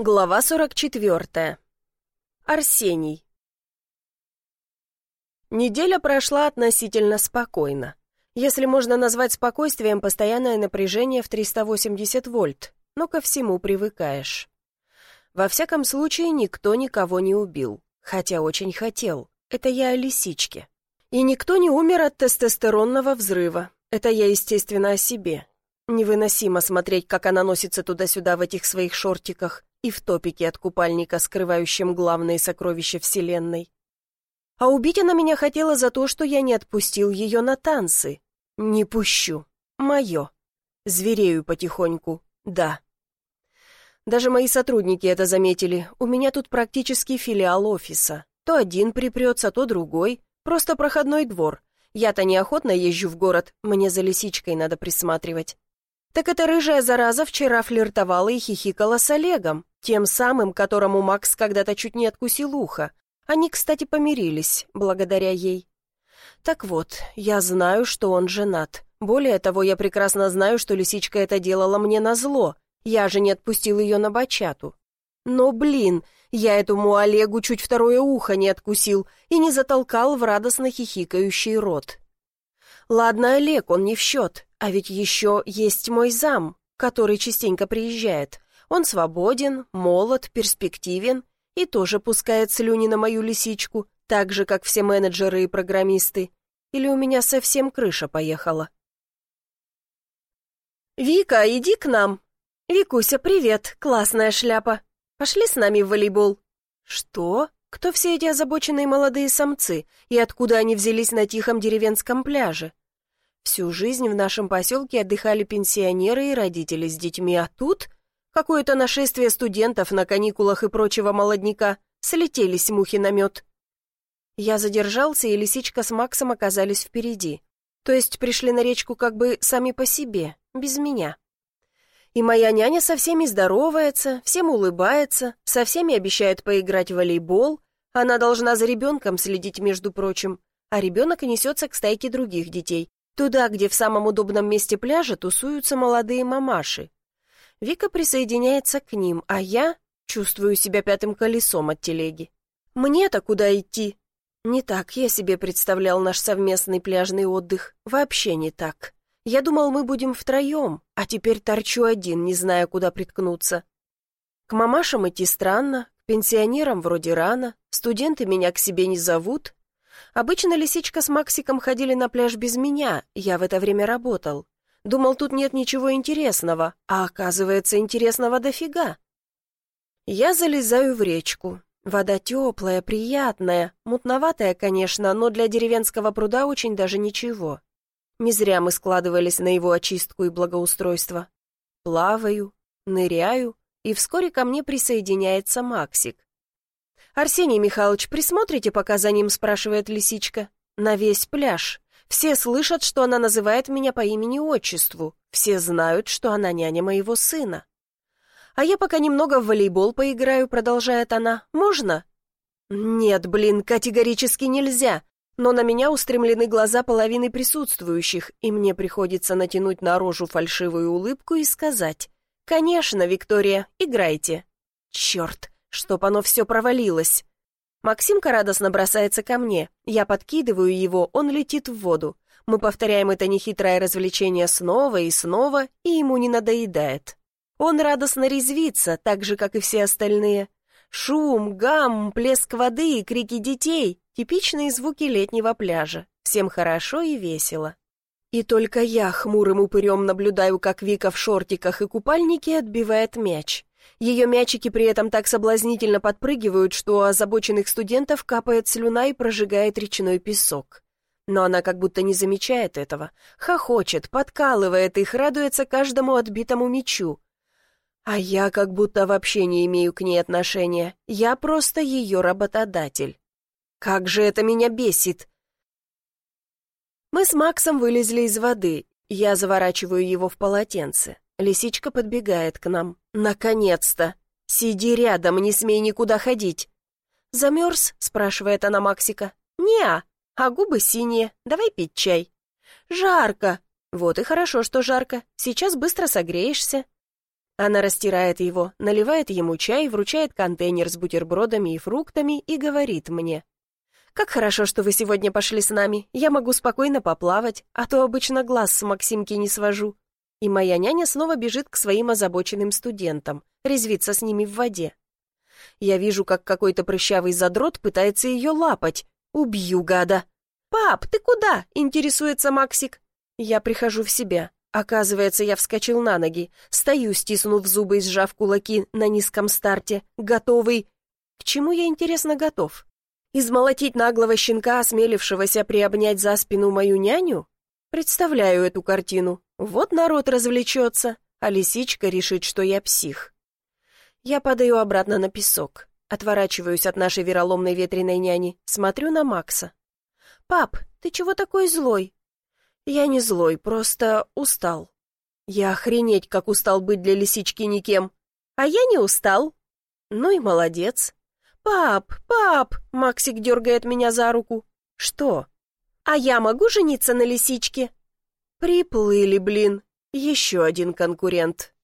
Глава 44. Арсений. Неделя прошла относительно спокойно. Если можно назвать спокойствием постоянное напряжение в 380 вольт, но ко всему привыкаешь. Во всяком случае, никто никого не убил, хотя очень хотел. Это я о лисичке. И никто не умер от тестостеронного взрыва. Это я, естественно, о себе. Невыносимо смотреть, как она носится туда-сюда в этих своих шортиках и в топике от купальника, скрывающем главные сокровища Вселенной. А убить она меня хотела за то, что я не отпустил ее на танцы. Не пущу. Мое. Зверею потихоньку. Да. Даже мои сотрудники это заметили. У меня тут практически филиал офиса. То один припрется, то другой. Просто проходной двор. Я-то неохотно езжу в город, мне за лисичкой надо присматривать. Так эта рыжая зараза вчера флиртовала и хихикала с Олегом, тем самым, которому Макс когда-то чуть не откусил ухо. Они, кстати, помирились, благодаря ей. Так вот, я знаю, что он женат. Более того, я прекрасно знаю, что лисичка это делала мне назло. Я же не отпустил ее на бачату. Но, блин, я этому Олегу чуть второе ухо не откусил и не затолкал в радостно хихикающий рот. Ладно, Олег, он не в счет, а ведь еще есть мой зам, который частенько приезжает. Он свободен, молод, перспективен и тоже пускает слюни на мою лисичку, так же, как все менеджеры и программисты. Или у меня совсем крыша поехала? «Вика, иди к нам!» «Викуся, привет, классная шляпа! Пошли с нами в волейбол!» «Что? Кто все эти озабоченные молодые самцы? И откуда они взялись на тихом деревенском пляже? Всю жизнь в нашем поселке отдыхали пенсионеры и родители с детьми, а тут какое-то нашествие студентов на каникулах и прочего молодняка. Слетелись мухи на мед. Я задержался, и лисичка с Максом оказались впереди. То есть пришли на речку как бы сами по себе, без меня. И моя няня со всеми здоровается, всем улыбается, со всеми обещает поиграть в волейбол. Она должна за ребенком следить, между прочим. А ребенок несется к стайке других детей, Туда, где в самом удобном месте пляжа тусуются молодые мамаши. Вика присоединяется к ним, а я чувствую себя пятым колесом от телеги. Мне-то куда идти? Не так я себе представлял наш совместный пляжный отдых. Вообще не так. Я думал, мы будем втроем, а теперь торчу один, не зная, куда приткнуться. К мамашам идти странно, к пенсионерам вроде рано, студенты меня к себе не зовут, Обычно лисичка с Максиком ходили на пляж без меня, я в это время работал. Думал, тут нет ничего интересного, а оказывается, интересного дофига. Я залезаю в речку. Вода теплая, приятная, мутноватая, конечно, но для деревенского пруда очень даже ничего. Не зря мы складывались на его очистку и благоустройство. Плаваю, ныряю, и вскоре ко мне присоединяется Максик. «Арсений Михайлович, присмотрите, пока за ним?» — спрашивает лисичка. «На весь пляж. Все слышат, что она называет меня по имени-отчеству. Все знают, что она няня моего сына». «А я пока немного в волейбол поиграю», — продолжает она. «Можно?» «Нет, блин, категорически нельзя. Но на меня устремлены глаза половины присутствующих, и мне приходится натянуть на рожу фальшивую улыбку и сказать «Конечно, Виктория, играйте». «Черт, чтоб оно все провалилось. Максимка радостно бросается ко мне. Я подкидываю его, он летит в воду. Мы повторяем это нехитрое развлечение снова и снова, и ему не надоедает. Он радостно резвится, так же, как и все остальные. Шум, гам, плеск воды и крики детей — типичные звуки летнего пляжа. Всем хорошо и весело. И только я хмурым упырем наблюдаю, как Вика в шортиках и купальнике отбивает мяч. Ее мячики при этом так соблазнительно подпрыгивают, что у озабоченных студентов капает слюна и прожигает речной песок. Но она как будто не замечает этого. Хохочет, подкалывает их, радуется каждому отбитому мячу. А я как будто вообще не имею к ней отношения. Я просто ее работодатель. Как же это меня бесит! Мы с Максом вылезли из воды. Я заворачиваю его в полотенце. Лисичка подбегает к нам. «Наконец-то! Сиди рядом, не смей никуда ходить!» «Замерз?» — спрашивает она Максика. «Не-а, а губы синие. Давай пить чай». «Жарко!» «Вот и хорошо, что жарко. Сейчас быстро согреешься». Она растирает его, наливает ему чай, вручает контейнер с бутербродами и фруктами и говорит мне. «Как хорошо, что вы сегодня пошли с нами. Я могу спокойно поплавать, а то обычно глаз с Максимки не свожу». И моя няня снова бежит к своим озабоченным студентам, резвится с ними в воде. Я вижу, как какой-то прыщавый задрот пытается ее лапать. Убью гада. «Пап, ты куда?» — интересуется Максик. Я прихожу в себя. Оказывается, я вскочил на ноги, стою, стиснув зубы и сжав кулаки на низком старте, готовый... К чему я, интересно, готов? Измолотить наглого щенка, осмелившегося приобнять за спину мою няню? Представляю эту картину. Вот народ развлечется, а лисичка решит, что я псих. Я падаю обратно на песок, отворачиваюсь от нашей вероломной ветреной няни, смотрю на Макса. «Пап, ты чего такой злой?» «Я не злой, просто устал». «Я охренеть, как устал быть для лисички никем». «А я не устал». «Ну и молодец». «Пап, пап!» — Максик дергает меня за руку. «Что?» «А я могу жениться на лисичке?» «Приплыли, блин. Еще один конкурент».